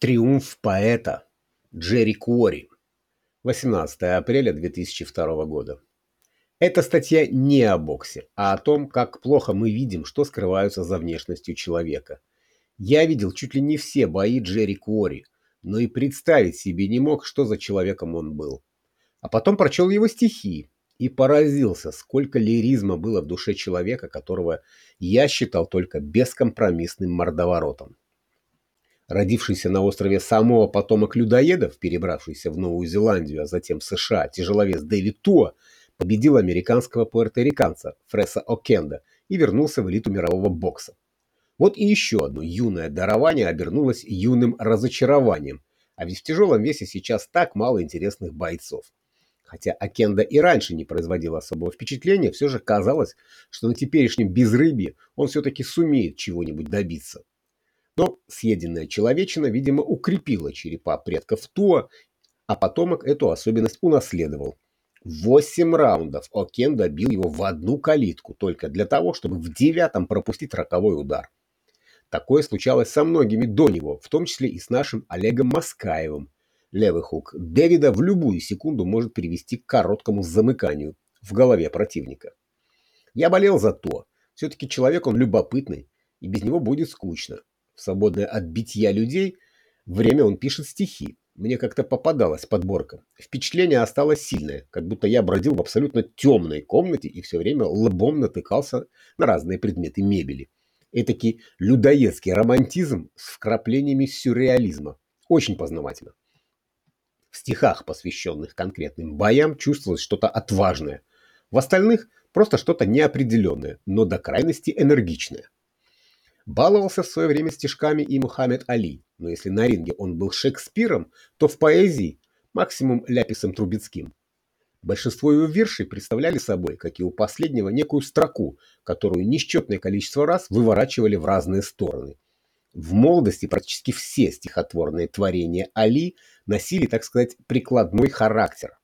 Триумф поэта. Джерри Куори. 18 апреля 2002 года. Эта статья не о боксе, а о том, как плохо мы видим, что скрываются за внешностью человека. Я видел чуть ли не все бои Джерри Куори, но и представить себе не мог, что за человеком он был. А потом прочел его стихи и поразился, сколько лиризма было в душе человека, которого я считал только бескомпромиссным мордоворотом. Родившийся на острове Самоа потомок людоедов, перебравшийся в Новую Зеландию, а затем в США, тяжеловес Дэвид Туа, победил американского пуэрториканца Фреса О'Кенда и вернулся в элиту мирового бокса. Вот и еще одно юное дарование обернулось юным разочарованием, а ведь в тяжелом весе сейчас так мало интересных бойцов. Хотя Акенда и раньше не производил особого впечатления, все же казалось, что на теперешнем безрыбье он все-таки сумеет чего-нибудь добиться. Но съеденная человечина, видимо, укрепила черепа предков Туа, а потомок эту особенность унаследовал. Восемь раундов Окен добил его в одну калитку, только для того, чтобы в девятом пропустить роковой удар. Такое случалось со многими до него, в том числе и с нашим Олегом Маскаевым. Левый хук Дэвида в любую секунду может привести к короткому замыканию в голове противника. Я болел за то. Все-таки человек он любопытный, и без него будет скучно свободное от битья людей, время он пишет стихи. Мне как-то попадалась подборка. Впечатление осталось сильное, как будто я бродил в абсолютно темной комнате и все время лбом натыкался на разные предметы мебели. Этакий людоедский романтизм с вкраплениями сюрреализма. Очень познавательно. В стихах, посвященных конкретным боям, чувствовалось что-то отважное. В остальных просто что-то неопределенное, но до крайности энергичное. Баловался в свое время стишками и Мухаммед Али, но если на ринге он был Шекспиром, то в поэзии максимум Ляписом Трубецким. Большинство его вершей представляли собой, как и у последнего, некую строку, которую несчетное количество раз выворачивали в разные стороны. В молодости практически все стихотворные творения Али носили, так сказать, прикладной характер.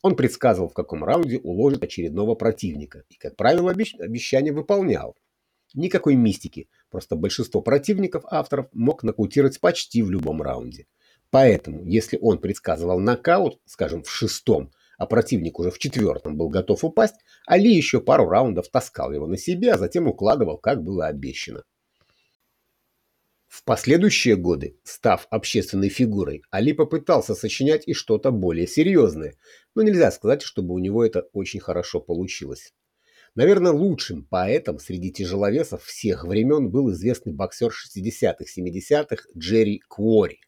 Он предсказывал, в каком раунде уложит очередного противника, и, как правило, обещание выполнял. Никакой мистики, просто большинство противников авторов мог нокаутировать почти в любом раунде. Поэтому, если он предсказывал нокаут, скажем, в шестом, а противник уже в четвертом был готов упасть, Али еще пару раундов таскал его на себе, а затем укладывал, как было обещано. В последующие годы, став общественной фигурой, Али попытался сочинять и что-то более серьезное, но нельзя сказать, чтобы у него это очень хорошо получилось. Наверное, лучшим поэтом среди тяжеловесов всех времен был известный боксер 60-х-70-х Джерри Куори.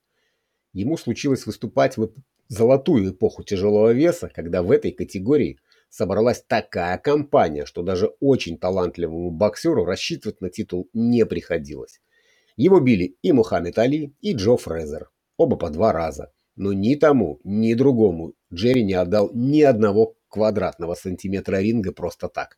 Ему случилось выступать в золотую эпоху тяжелого веса, когда в этой категории собралась такая компания, что даже очень талантливому боксеру рассчитывать на титул не приходилось. Его били и Мухаммед Али, и Джо Фрезер, оба по два раза. Но ни тому, ни другому Джерри не отдал ни одного квадратного сантиметра ринга просто так.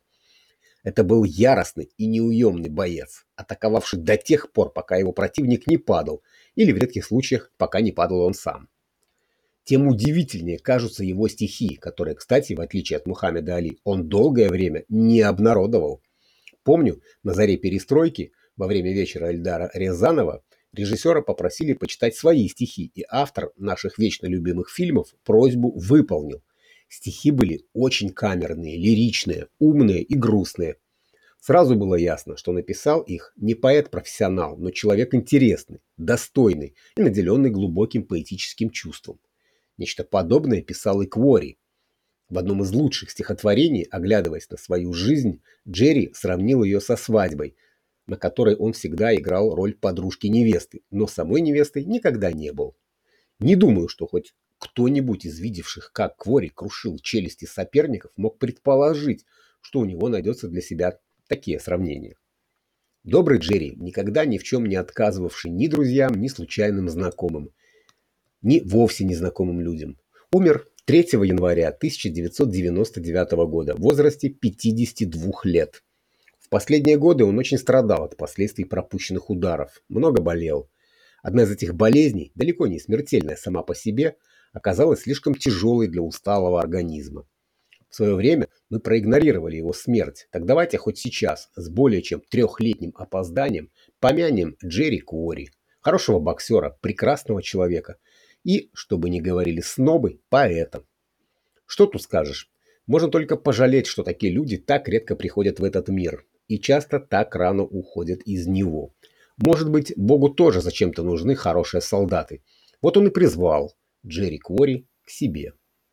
Это был яростный и неуемный боец, атаковавший до тех пор, пока его противник не падал, или в редких случаях, пока не падал он сам. Тем удивительнее кажутся его стихи, которые, кстати, в отличие от Мухаммеда Али, он долгое время не обнародовал. Помню, на заре перестройки, во время вечера Эльдара Рязанова, режиссера попросили почитать свои стихи, и автор наших вечно любимых фильмов просьбу выполнил. Стихи были очень камерные, лиричные, умные и грустные. Сразу было ясно, что написал их не поэт-профессионал, но человек интересный, достойный и наделенный глубоким поэтическим чувством. Нечто подобное писал и Квори. В одном из лучших стихотворений, оглядываясь на свою жизнь, Джерри сравнил ее со свадьбой, на которой он всегда играл роль подружки-невесты, но самой невестой никогда не был. Не думаю, что хоть кто-нибудь из видевших, как Квори крушил челюсти соперников, мог предположить, что у него найдется для себя такие сравнения. Добрый Джерри, никогда ни в чем не отказывавший ни друзьям, ни случайным знакомым, ни вовсе незнакомым людям, умер 3 января 1999 года в возрасте 52 лет. В последние годы он очень страдал от последствий пропущенных ударов, много болел. Одна из этих болезней, далеко не смертельная сама по себе, оказалась слишком тяжелой для усталого организма. В свое время мы проигнорировали его смерть, так давайте хоть сейчас, с более чем трехлетним опозданием, помянем Джерри Куори. хорошего боксера, прекрасного человека и, чтобы не говорили снобы, поэта. Что тут скажешь? Можно только пожалеть, что такие люди так редко приходят в этот мир и часто так рано уходят из него. Может быть, Богу тоже зачем-то нужны хорошие солдаты. Вот он и призвал Джерри Квори к себе.